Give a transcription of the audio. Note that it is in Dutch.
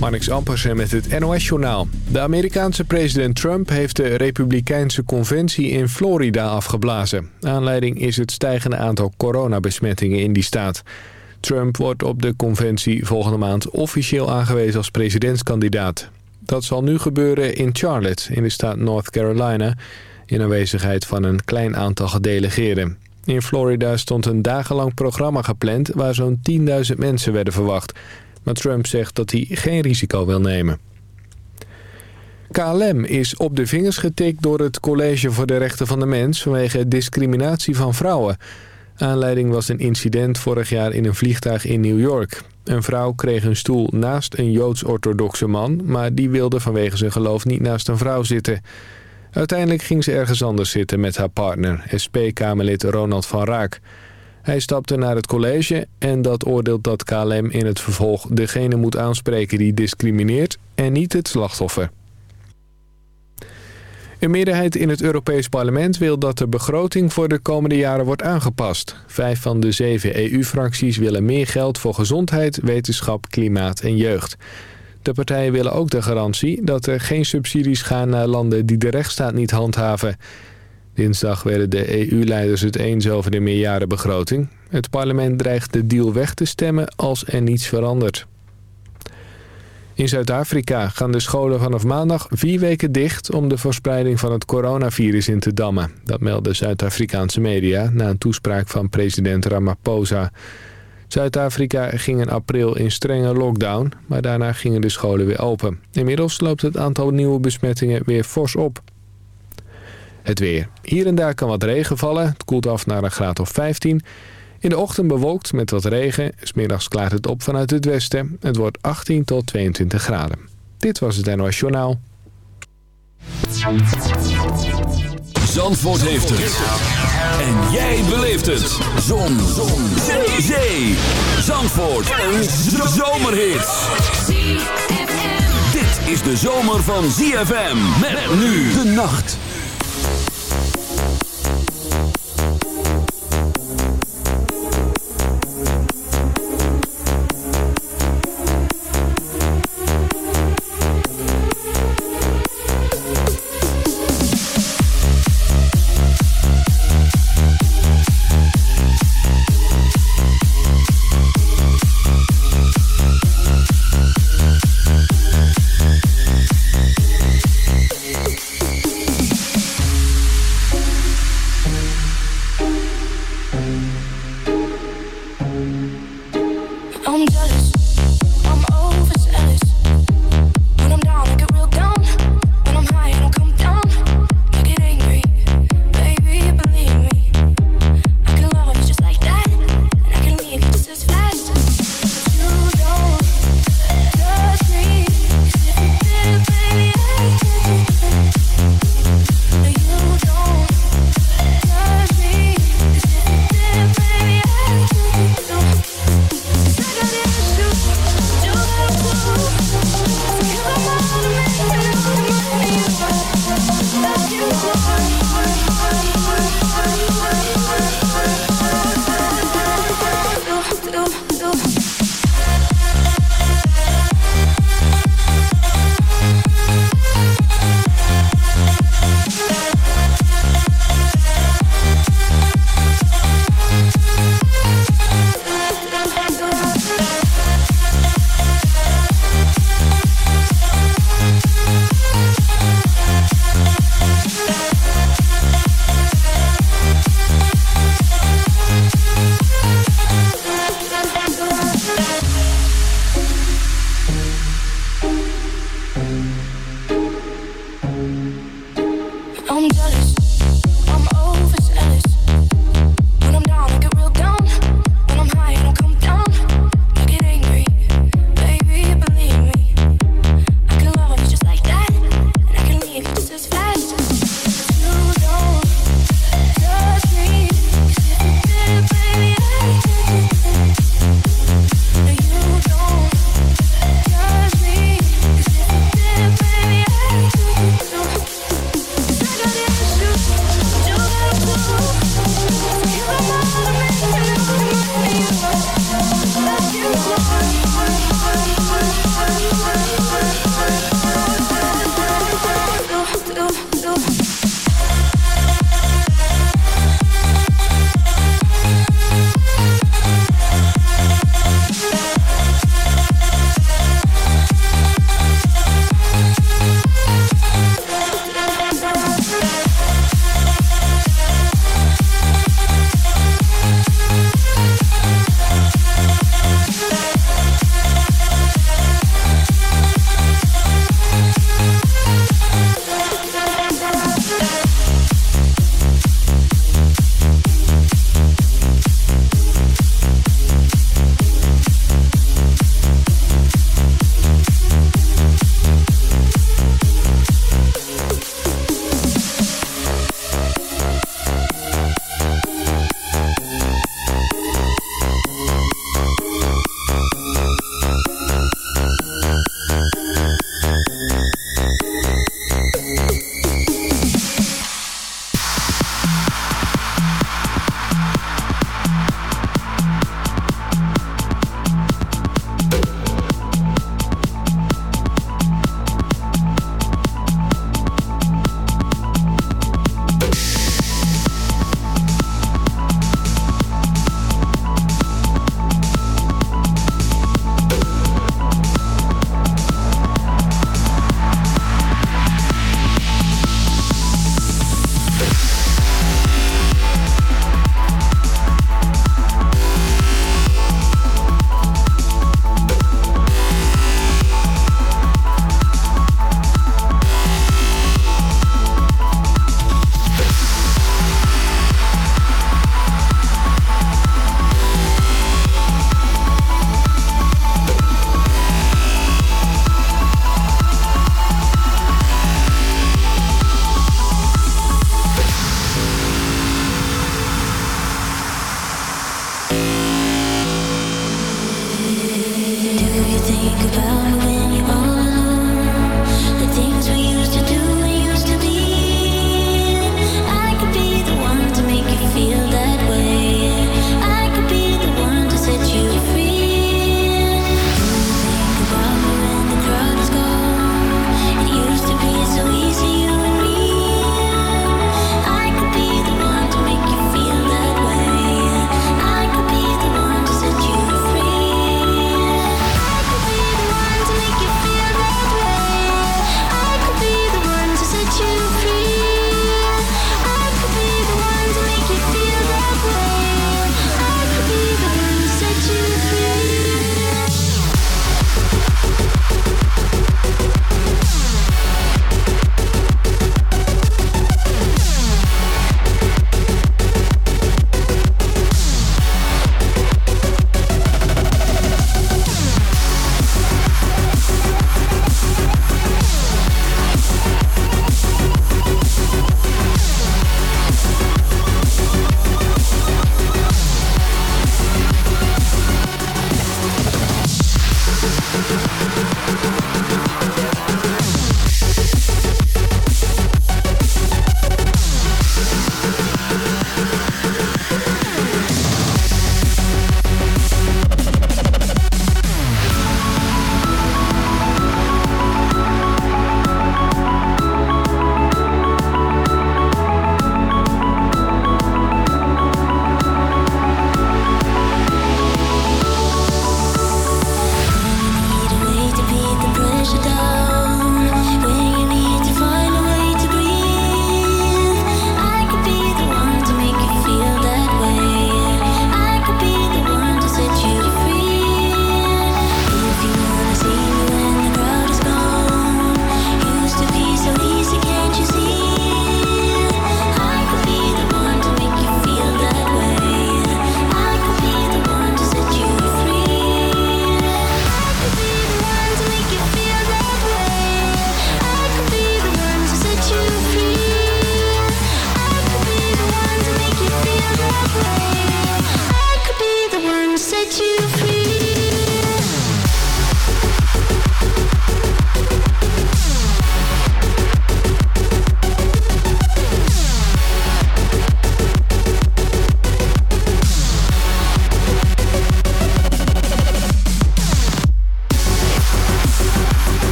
Marnix Ampersen met het NOS-journaal. De Amerikaanse president Trump heeft de Republikeinse conventie in Florida afgeblazen. Aanleiding is het stijgende aantal coronabesmettingen in die staat. Trump wordt op de conventie volgende maand officieel aangewezen als presidentskandidaat. Dat zal nu gebeuren in Charlotte in de staat North Carolina... in aanwezigheid van een klein aantal gedelegeerden. In Florida stond een dagenlang programma gepland... waar zo'n 10.000 mensen werden verwacht... Maar Trump zegt dat hij geen risico wil nemen. KLM is op de vingers getikt door het College voor de Rechten van de Mens... vanwege discriminatie van vrouwen. Aanleiding was een incident vorig jaar in een vliegtuig in New York. Een vrouw kreeg een stoel naast een Joods-orthodoxe man... maar die wilde vanwege zijn geloof niet naast een vrouw zitten. Uiteindelijk ging ze ergens anders zitten met haar partner... SP-Kamerlid Ronald van Raak... Hij stapte naar het college en dat oordeelt dat KLM in het vervolg degene moet aanspreken die discrimineert en niet het slachtoffer. Een meerderheid in het Europees Parlement wil dat de begroting voor de komende jaren wordt aangepast. Vijf van de zeven EU-fracties willen meer geld voor gezondheid, wetenschap, klimaat en jeugd. De partijen willen ook de garantie dat er geen subsidies gaan naar landen die de rechtsstaat niet handhaven. Dinsdag werden de EU-leiders het eens over de meerjarenbegroting. Het parlement dreigt de deal weg te stemmen als er niets verandert. In Zuid-Afrika gaan de scholen vanaf maandag vier weken dicht... om de verspreiding van het coronavirus in te dammen. Dat melden Zuid-Afrikaanse media na een toespraak van president Ramaphosa. Zuid-Afrika ging in april in strenge lockdown... maar daarna gingen de scholen weer open. Inmiddels loopt het aantal nieuwe besmettingen weer fors op. Het weer. Hier en daar kan wat regen vallen. Het koelt af naar een graad of 15. In de ochtend bewolkt met wat regen. Smiddags klaart het op vanuit het westen. Het wordt 18 tot 22 graden. Dit was het NOS Journaal. Zandvoort heeft het. En jij beleeft het. Zon. Zon. Zee. Zandvoort. Een zomerhit. Dit is de zomer van ZFM. Met nu de nacht.